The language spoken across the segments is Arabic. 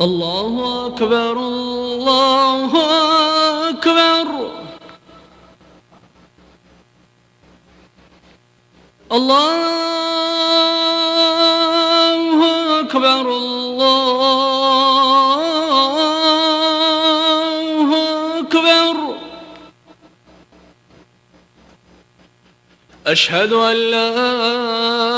الله أكبر الله أكبر الله أكبر الله أكبر أشهد أن لا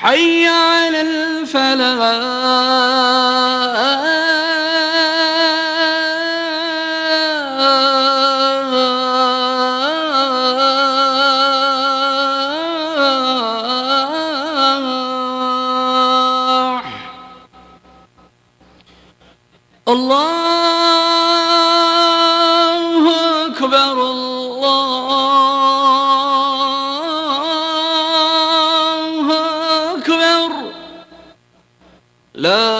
حي على الفلاح. الله لا